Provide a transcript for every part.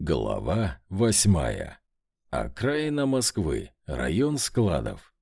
Глава восьмая. Окраина Москвы. Район складов.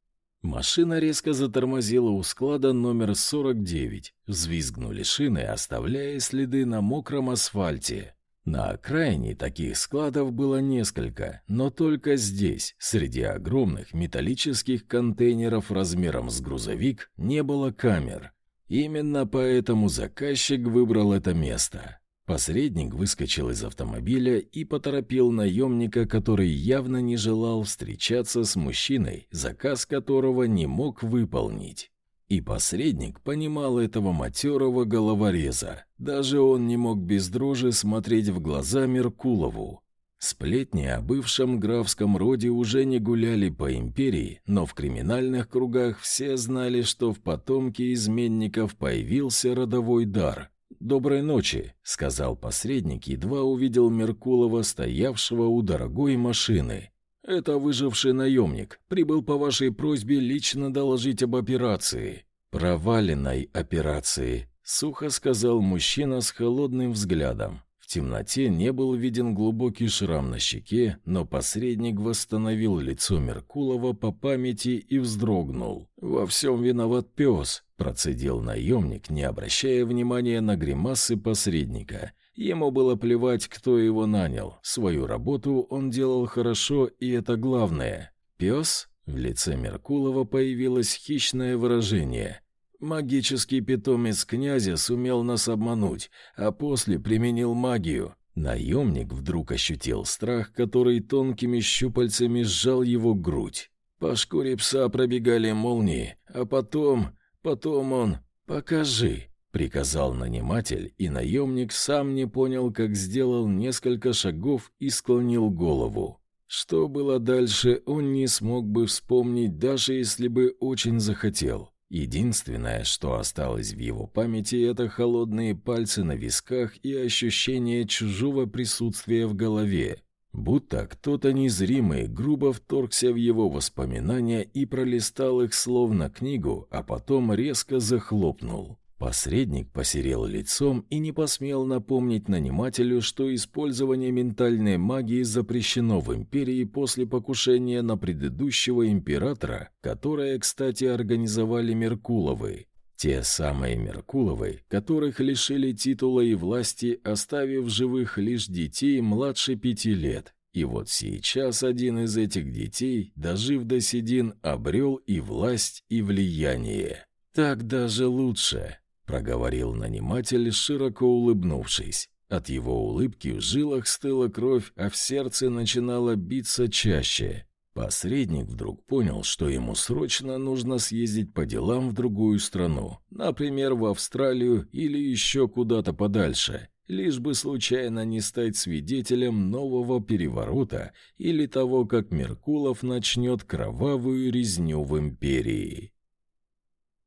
Машина резко затормозила у склада номер 49. Взвизгнули шины, оставляя следы на мокром асфальте. На окраине таких складов было несколько, но только здесь, среди огромных металлических контейнеров размером с грузовик, не было камер. Именно поэтому заказчик выбрал это место. Посредник выскочил из автомобиля и поторопил наемника, который явно не желал встречаться с мужчиной, заказ которого не мог выполнить. И посредник понимал этого матерого головореза. Даже он не мог без дрожи смотреть в глаза Меркулову. Сплетни о бывшем графском роде уже не гуляли по империи, но в криминальных кругах все знали, что в потомке изменников появился родовой дар – «Доброй ночи», — сказал посредник, едва увидел Меркулова, стоявшего у дорогой машины. «Это выживший наемник. Прибыл по вашей просьбе лично доложить об операции». «Проваленной операции», — сухо сказал мужчина с холодным взглядом. В темноте не был виден глубокий шрам на щеке, но посредник восстановил лицо Меркулова по памяти и вздрогнул. «Во всем виноват пес», — процедил наемник, не обращая внимания на гримасы посредника. Ему было плевать, кто его нанял. Свою работу он делал хорошо, и это главное. «Пес?» В лице Меркулова появилось хищное выражение — Магический питомец князя сумел нас обмануть, а после применил магию. Наемник вдруг ощутил страх, который тонкими щупальцами сжал его грудь. По шкуре пса пробегали молнии, а потом... Потом он... «Покажи», — приказал наниматель, и наемник сам не понял, как сделал несколько шагов и склонил голову. Что было дальше, он не смог бы вспомнить, даже если бы очень захотел. Единственное, что осталось в его памяти, это холодные пальцы на висках и ощущение чужого присутствия в голове, будто кто-то незримый грубо вторгся в его воспоминания и пролистал их словно книгу, а потом резко захлопнул. Посредник посерел лицом и не посмел напомнить нанимателю, что использование ментальной магии запрещено в империи после покушения на предыдущего императора, которое, кстати, организовали Меркуловы. Те самые Меркуловы, которых лишили титула и власти, оставив живых лишь детей младше пяти лет. И вот сейчас один из этих детей, дожив до седин, обрел и власть, и влияние. Так даже лучше проговорил наниматель, широко улыбнувшись. От его улыбки в жилах стыла кровь, а в сердце начинало биться чаще. Посредник вдруг понял, что ему срочно нужно съездить по делам в другую страну, например, в Австралию или еще куда-то подальше, лишь бы случайно не стать свидетелем нового переворота или того, как Меркулов начнет кровавую резню в империи.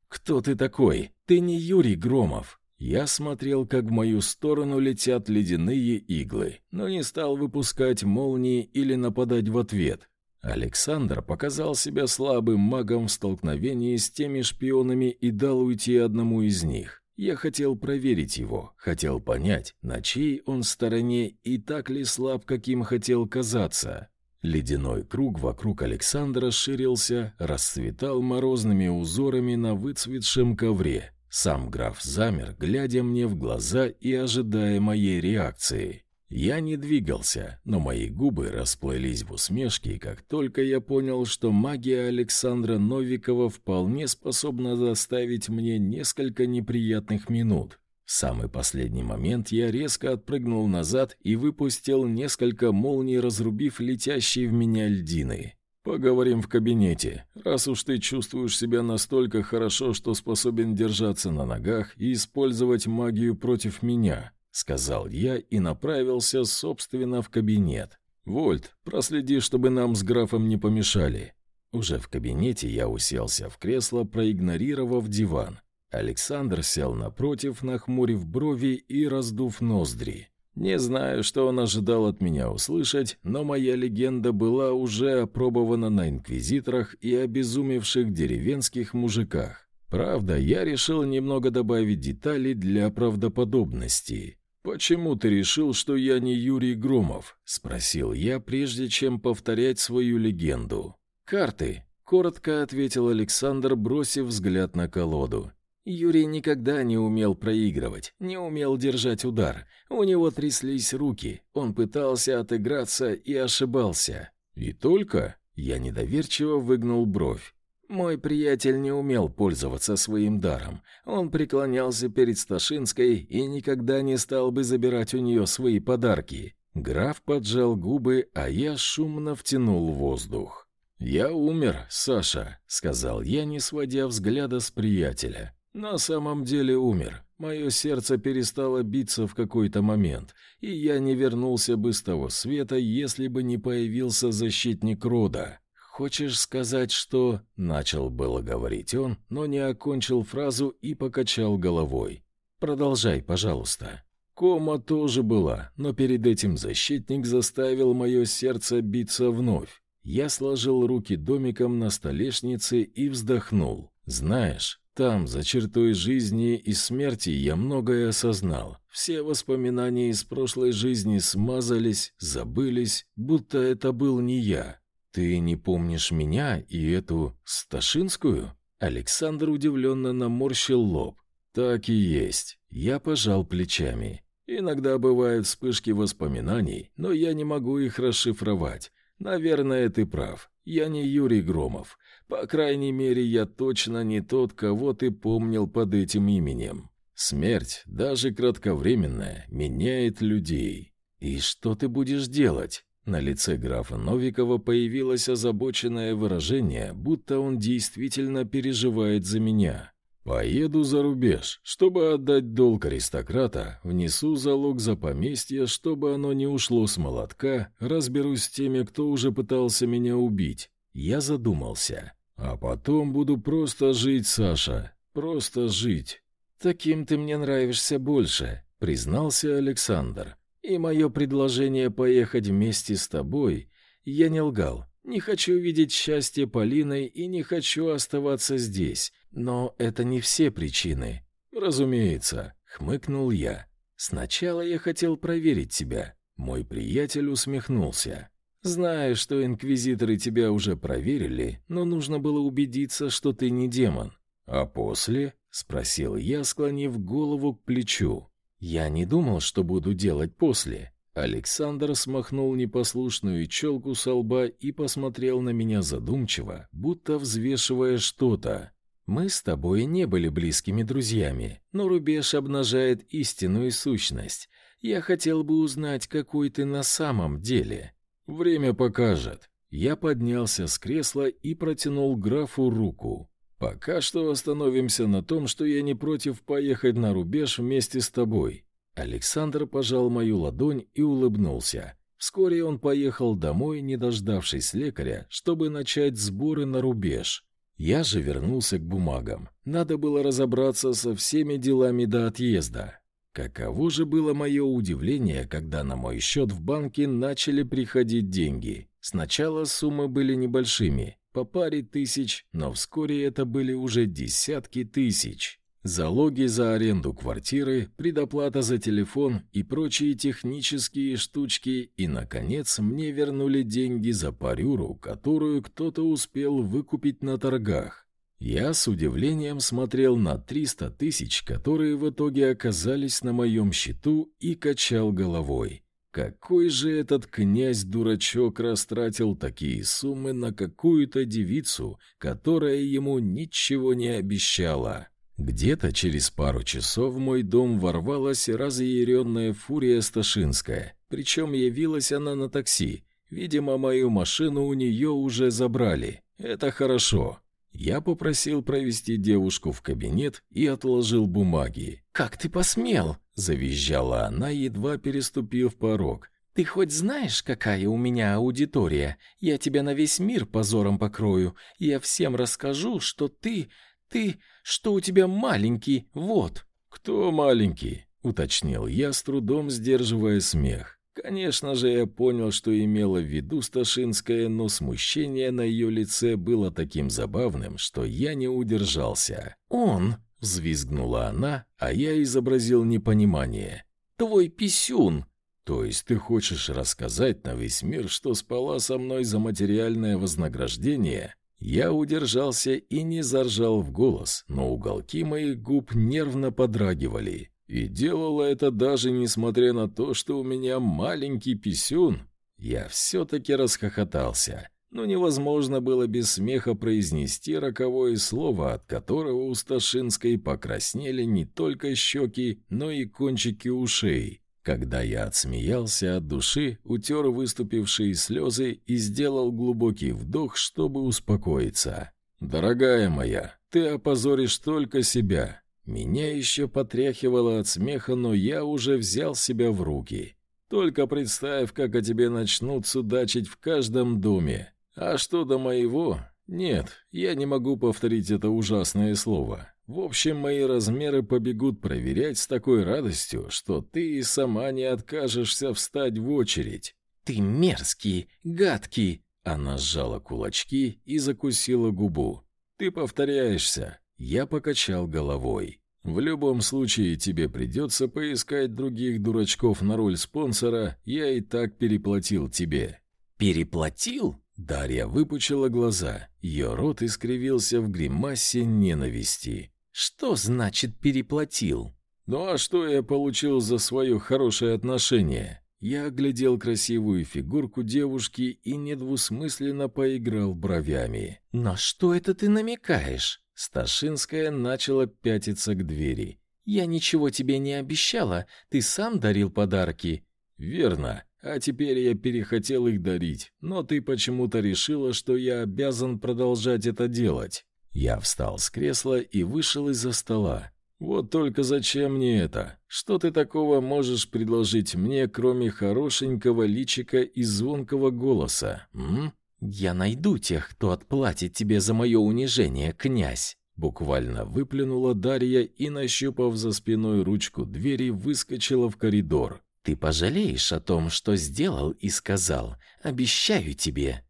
«Кто ты такой? Ты не Юрий Громов!» Я смотрел, как в мою сторону летят ледяные иглы, но не стал выпускать молнии или нападать в ответ. Александр показал себя слабым магом в столкновении с теми шпионами и дал уйти одному из них. Я хотел проверить его, хотел понять, на чьей он стороне и так ли слаб, каким хотел казаться. Ледяной круг вокруг Александра ширился, расцветал морозными узорами на выцветшем ковре. Сам граф замер, глядя мне в глаза и ожидая моей реакции. Я не двигался, но мои губы расплылись в усмешке, как только я понял, что магия Александра Новикова вполне способна заставить мне несколько неприятных минут. В самый последний момент я резко отпрыгнул назад и выпустил несколько молний, разрубив летящие в меня льдины. «Поговорим в кабинете. Раз уж ты чувствуешь себя настолько хорошо, что способен держаться на ногах и использовать магию против меня», — сказал я и направился, собственно, в кабинет. «Вольт, проследи, чтобы нам с графом не помешали». Уже в кабинете я уселся в кресло, проигнорировав диван. Александр сел напротив, нахмурив брови и раздув ноздри. Не знаю, что он ожидал от меня услышать, но моя легенда была уже опробована на инквизиторах и обезумевших деревенских мужиках. Правда, я решил немного добавить деталей для правдоподобности. «Почему ты решил, что я не Юрий Громов?» — спросил я, прежде чем повторять свою легенду. «Карты», — коротко ответил Александр, бросив взгляд на колоду. Юрий никогда не умел проигрывать, не умел держать удар. У него тряслись руки, он пытался отыграться и ошибался. «И только?» — я недоверчиво выгнул бровь. Мой приятель не умел пользоваться своим даром. Он преклонялся перед Сташинской и никогда не стал бы забирать у нее свои подарки. Граф поджал губы, а я шумно втянул воздух. «Я умер, Саша», — сказал я, не сводя взгляда с приятеля. «На самом деле умер. Мое сердце перестало биться в какой-то момент, и я не вернулся бы с того света, если бы не появился защитник рода. «Хочешь сказать, что...» — начал было говорить он, но не окончил фразу и покачал головой. «Продолжай, пожалуйста». Кома тоже была, но перед этим защитник заставил мое сердце биться вновь. Я сложил руки домиком на столешнице и вздохнул. «Знаешь, там, за чертой жизни и смерти, я многое осознал. Все воспоминания из прошлой жизни смазались, забылись, будто это был не я. «Ты не помнишь меня и эту Сташинскую?» Александр удивленно наморщил лоб. «Так и есть. Я пожал плечами. Иногда бывают вспышки воспоминаний, но я не могу их расшифровать. Наверное, ты прав. Я не Юрий Громов. По крайней мере, я точно не тот, кого ты помнил под этим именем. Смерть, даже кратковременная, меняет людей. И что ты будешь делать? На лице графа Новикова появилось озабоченное выражение, будто он действительно переживает за меня. «Поеду за рубеж, чтобы отдать долг аристократа, внесу залог за поместье, чтобы оно не ушло с молотка, разберусь с теми, кто уже пытался меня убить». Я задумался. «А потом буду просто жить, Саша, просто жить». «Таким ты мне нравишься больше», — признался Александр. И мое предложение поехать вместе с тобой, я не лгал. Не хочу видеть счастье Полиной и не хочу оставаться здесь. Но это не все причины. Разумеется, хмыкнул я. Сначала я хотел проверить тебя. Мой приятель усмехнулся. Знаю, что инквизиторы тебя уже проверили, но нужно было убедиться, что ты не демон. А после, спросил я, склонив голову к плечу. Я не думал, что буду делать после. Александр смахнул непослушную челку со лба и посмотрел на меня задумчиво, будто взвешивая что-то. Мы с тобой не были близкими друзьями, но рубеж обнажает истинную сущность. Я хотел бы узнать, какой ты на самом деле. Время покажет. Я поднялся с кресла и протянул графу руку. Пока что остановимся на том, что я не против поехать на рубеж вместе с тобой. Александр пожал мою ладонь и улыбнулся. Вскоре он поехал домой, не дождавшись лекаря, чтобы начать сборы на рубеж. Я же вернулся к бумагам. Надо было разобраться со всеми делами до отъезда. Каково же было мое удивление, когда на мой счет в банке начали приходить деньги. Сначала суммы были небольшими, по паре тысяч, но вскоре это были уже десятки тысяч. Залоги за аренду квартиры, предоплата за телефон и прочие технические штучки, и, наконец, мне вернули деньги за парюру, которую кто-то успел выкупить на торгах. Я с удивлением смотрел на 300 тысяч, которые в итоге оказались на моем счету, и качал головой. Какой же этот князь-дурачок растратил такие суммы на какую-то девицу, которая ему ничего не обещала? Где-то через пару часов в мой дом ворвалась разъяренная фурия Сташинская, причем явилась она на такси. Видимо, мою машину у нее уже забрали. Это хорошо. Я попросил провести девушку в кабинет и отложил бумаги. «Как ты посмел?» – завизжала она, едва переступив порог. «Ты хоть знаешь, какая у меня аудитория? Я тебя на весь мир позором покрою. Я всем расскажу, что ты... ты... что у тебя маленький, вот». «Кто маленький?» – уточнил я, с трудом сдерживая смех. Конечно же, я понял, что имела в виду Сташинская, но смущение на ее лице было таким забавным, что я не удержался. «Он!» — взвизгнула она, а я изобразил непонимание. твой писюн!» «То есть ты хочешь рассказать на весь мир, что спала со мной за материальное вознаграждение?» Я удержался и не заржал в голос, но уголки моих губ нервно подрагивали. И делала это даже несмотря на то, что у меня маленький писюн. Я все-таки расхохотался. Но невозможно было без смеха произнести роковое слово, от которого у Сташинской покраснели не только щеки, но и кончики ушей. Когда я отсмеялся от души, утер выступившие слезы и сделал глубокий вдох, чтобы успокоиться. «Дорогая моя, ты опозоришь только себя». Меня еще потряхивало от смеха, но я уже взял себя в руки. Только представь, как о тебе начнут судачить в каждом доме. А что до моего? Нет, я не могу повторить это ужасное слово. В общем, мои размеры побегут проверять с такой радостью, что ты и сама не откажешься встать в очередь. Ты мерзкий, гадкий. Она сжала кулачки и закусила губу. Ты повторяешься. Я покачал головой. В любом случае тебе придется поискать других дурачков на роль спонсора, я и так переплатил тебе. Переплатил? Дарья выпучила глаза. Ее рот искривился в гримасе ненависти. «Что значит переплатил?» «Ну а что я получил за свое хорошее отношение?» Я оглядел красивую фигурку девушки и недвусмысленно поиграл бровями. «На что это ты намекаешь?» Сташинская начала пятиться к двери. «Я ничего тебе не обещала, ты сам дарил подарки». «Верно. А теперь я перехотел их дарить, но ты почему-то решила, что я обязан продолжать это делать. Я встал с кресла и вышел из-за стола. Вот только зачем мне это? Что ты такого можешь предложить мне, кроме хорошенького личика и звонкого голоса? М? Я найду тех, кто отплатит тебе за мое унижение, князь. Буквально выплюнула Дарья и, нащупав за спиной ручку двери, выскочила в коридор. Ты пожалеешь о том, что сделал и сказал. Обещаю тебе.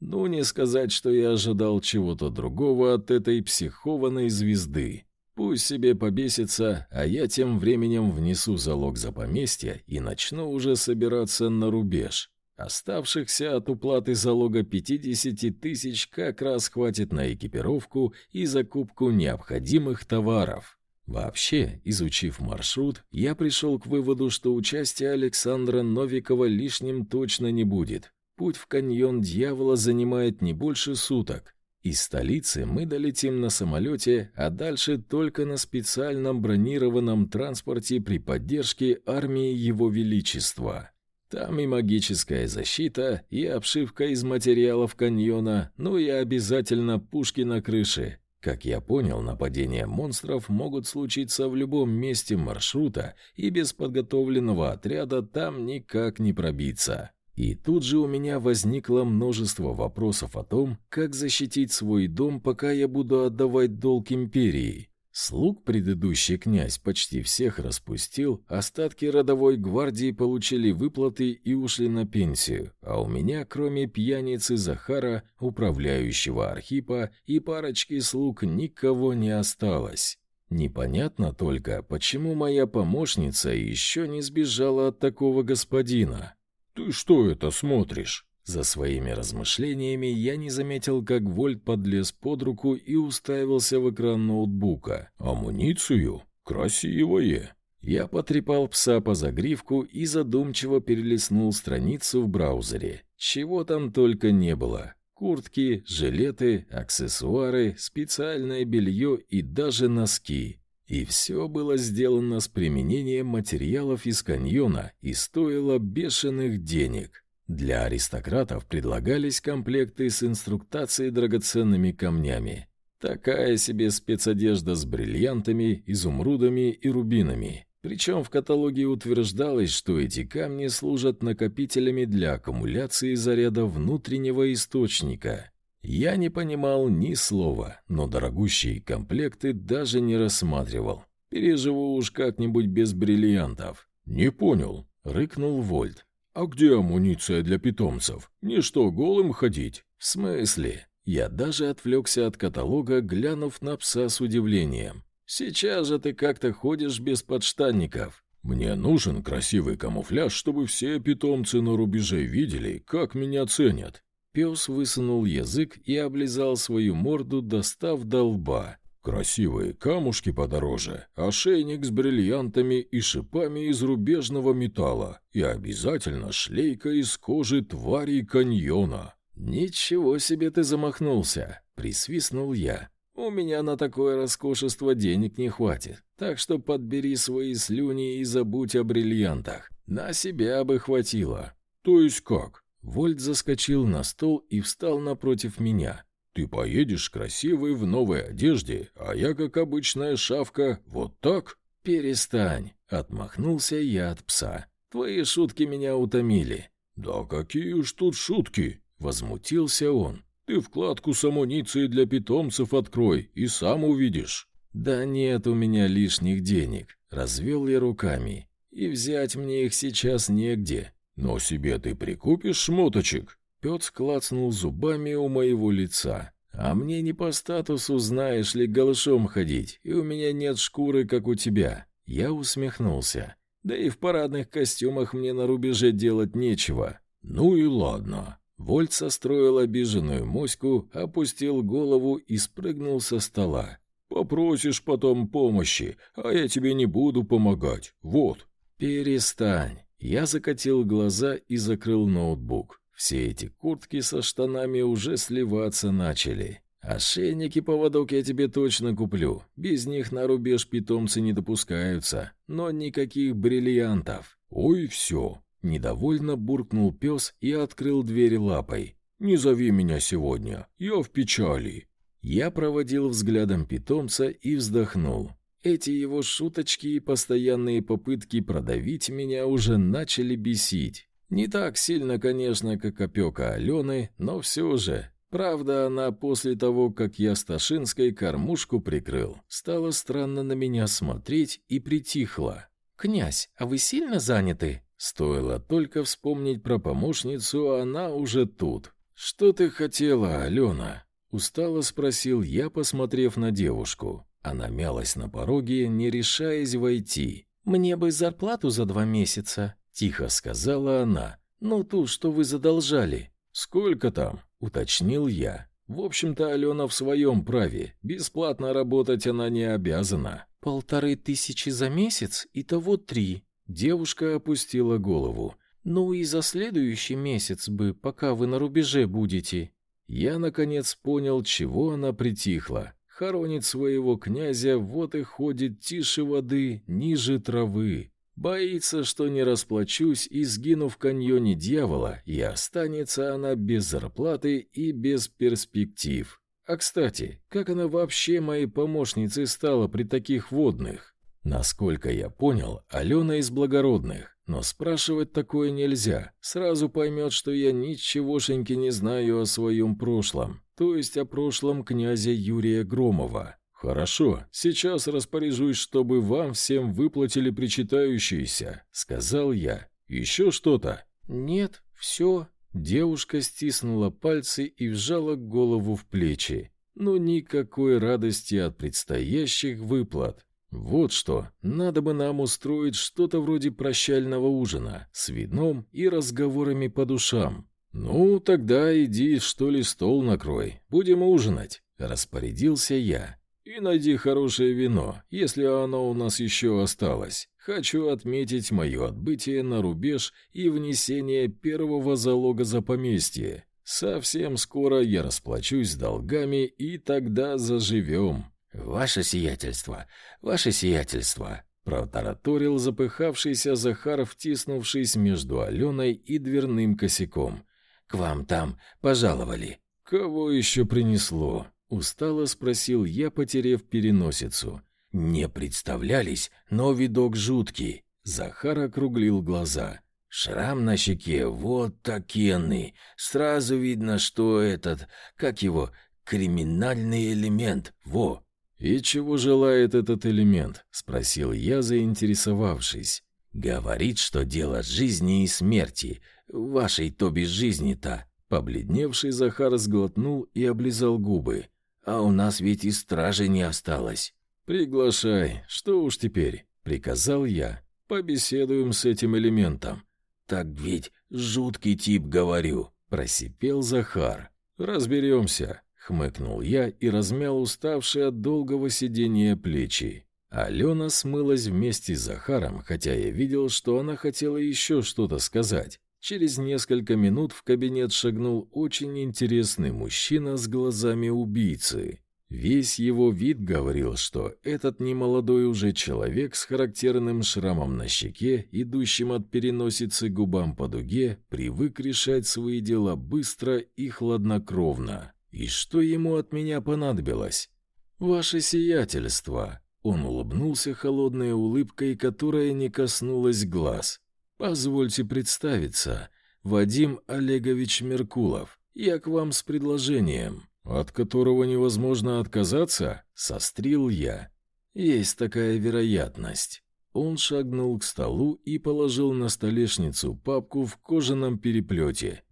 Ну, не сказать, что я ожидал чего-то другого от этой психованной звезды. Пусть себе побесится, а я тем временем внесу залог за поместье и начну уже собираться на рубеж. Оставшихся от уплаты залога 50 тысяч как раз хватит на экипировку и закупку необходимых товаров. Вообще, изучив маршрут, я пришел к выводу, что участие Александра Новикова лишним точно не будет. Путь в каньон Дьявола занимает не больше суток. Из столицы мы долетим на самолете, а дальше только на специальном бронированном транспорте при поддержке армии Его Величества. Там и магическая защита, и обшивка из материалов каньона, ну и обязательно пушки на крыше, как я понял, нападения монстров могут случиться в любом месте маршрута, и без подготовленного отряда там никак не пробиться. И тут же у меня возникло множество вопросов о том, как защитить свой дом, пока я буду отдавать долг империи. Слуг предыдущий князь почти всех распустил, остатки родовой гвардии получили выплаты и ушли на пенсию, а у меня, кроме пьяницы Захара, управляющего Архипа и парочки слуг, никого не осталось. Непонятно только, почему моя помощница еще не сбежала от такого господина. «Ты что это смотришь?» За своими размышлениями я не заметил, как Вольт подлез под руку и уставился в экран ноутбука. «Амуницию? Красивое!» Я потрепал пса по загривку и задумчиво перелистнул страницу в браузере. Чего там только не было. Куртки, жилеты, аксессуары, специальное белье и даже носки. И все было сделано с применением материалов из каньона и стоило бешеных денег. Для аристократов предлагались комплекты с инструктацией драгоценными камнями. Такая себе спецодежда с бриллиантами, изумрудами и рубинами. Причем в каталоге утверждалось, что эти камни служат накопителями для аккумуляции заряда внутреннего источника. Я не понимал ни слова, но дорогущие комплекты даже не рассматривал. Переживу уж как-нибудь без бриллиантов. «Не понял», — рыкнул Вольт. «А где амуниция для питомцев? Не что, голым ходить?» «В смысле?» Я даже отвлекся от каталога, глянув на пса с удивлением. «Сейчас же ты как-то ходишь без подштанников. «Мне нужен красивый камуфляж, чтобы все питомцы на рубеже видели, как меня ценят». Пес высунул язык и облизал свою морду, достав до лба. Красивые камушки подороже, ошейник с бриллиантами и шипами из рубежного металла и обязательно шлейка из кожи тварей каньона. «Ничего себе ты замахнулся!» — присвистнул я. «У меня на такое роскошество денег не хватит, так что подбери свои слюни и забудь о бриллиантах. На себя бы хватило». «То есть как?» Вольт заскочил на стол и встал напротив меня. Ты поедешь красивый в новой одежде, а я, как обычная шавка, вот так?» «Перестань!» — отмахнулся я от пса. «Твои шутки меня утомили». «Да какие уж тут шутки!» — возмутился он. «Ты вкладку с амуницией для питомцев открой и сам увидишь». «Да нет у меня лишних денег», — развел я руками. «И взять мне их сейчас негде». «Но себе ты прикупишь шмоточек?» Пёц клацнул зубами у моего лица. «А мне не по статусу, знаешь ли, голышом ходить, и у меня нет шкуры, как у тебя». Я усмехнулся. «Да и в парадных костюмах мне на рубеже делать нечего». «Ну и ладно». Вольт состроил обиженную моську, опустил голову и спрыгнул со стола. «Попросишь потом помощи, а я тебе не буду помогать. Вот». «Перестань». Я закатил глаза и закрыл ноутбук. Все эти куртки со штанами уже сливаться начали. Ошейник и поводок я тебе точно куплю. Без них на рубеж питомцы не допускаются. Но никаких бриллиантов. Ой, все. Недовольно буркнул пес и открыл дверь лапой. «Не зови меня сегодня, я в печали». Я проводил взглядом питомца и вздохнул. Эти его шуточки и постоянные попытки продавить меня уже начали бесить. Не так сильно, конечно, как опека Алены, но все же. Правда, она после того, как я Сташинской кормушку прикрыл, стала странно на меня смотреть и притихла. «Князь, а вы сильно заняты?» Стоило только вспомнить про помощницу, а она уже тут. «Что ты хотела, Алена?» Устало спросил я, посмотрев на девушку. Она мялась на пороге, не решаясь войти. «Мне бы зарплату за два месяца», Тихо сказала она. «Ну, ту, что вы задолжали». «Сколько там?» — уточнил я. В общем-то, Алена в своем праве. Бесплатно работать она не обязана. «Полторы тысячи за месяц, и того три». Девушка опустила голову. «Ну и за следующий месяц бы, пока вы на рубеже будете». Я, наконец, понял, чего она притихла. Хоронит своего князя, вот и ходит тише воды, ниже травы. Боится, что не расплачусь и сгину в каньоне дьявола, и останется она без зарплаты и без перспектив. А кстати, как она вообще моей помощницей стала при таких водных? Насколько я понял, Алена из благородных, но спрашивать такое нельзя. Сразу поймет, что я ничегошеньки не знаю о своем прошлом, то есть о прошлом князя Юрия Громова. «Хорошо, сейчас распоряжусь, чтобы вам всем выплатили причитающиеся», — сказал я. «Еще что-то?» «Нет, все». Девушка стиснула пальцы и вжала голову в плечи. Но никакой радости от предстоящих выплат. Вот что, надо бы нам устроить что-то вроде прощального ужина с вином и разговорами по душам. «Ну, тогда иди, что ли, стол накрой. Будем ужинать», — распорядился я. И найди хорошее вино, если оно у нас еще осталось. Хочу отметить мое отбытие на рубеж и внесение первого залога за поместье. Совсем скоро я расплачусь долгами, и тогда заживем». «Ваше сиятельство, ваше сиятельство», — протараторил запыхавшийся Захар, втиснувшись между Аленой и дверным косяком. «К вам там пожаловали». «Кого еще принесло?» Устало спросил я, потерев переносицу. Не представлялись, но видок жуткий. Захар округлил глаза. Шрам на щеке вот такенный. Сразу видно, что этот, как его, криминальный элемент. Во. И чего желает этот элемент? спросил я, заинтересовавшись. Говорит, что дело жизни и смерти. Вашей то без жизни-то. Побледневший Захар сглотнул и облизал губы. А у нас ведь и стражи не осталось. Приглашай, что уж теперь, приказал я. побеседуем с этим элементом». «Так ведь жуткий тип, говорю», — просипел Захар. «Разберемся», — хмыкнул я и размял уставшие от долгого сидения плечи. Алена смылась вместе с Захаром, хотя я видел, что она хотела еще что-то сказать. Через несколько минут в кабинет шагнул очень интересный мужчина с глазами убийцы. Весь его вид говорил, что этот немолодой уже человек с характерным шрамом на щеке, идущим от переносицы губам по дуге, привык решать свои дела быстро и хладнокровно. И что ему от меня понадобилось? «Ваше сиятельство!» Он улыбнулся холодной улыбкой, которая не коснулась глаз. «Позвольте представиться. Вадим Олегович Меркулов. Я к вам с предложением». «От которого невозможно отказаться?» — сострил я. «Есть такая вероятность». Он шагнул к столу и положил на столешницу папку в кожаном переплете.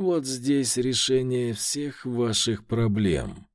«Вот здесь решение всех ваших проблем».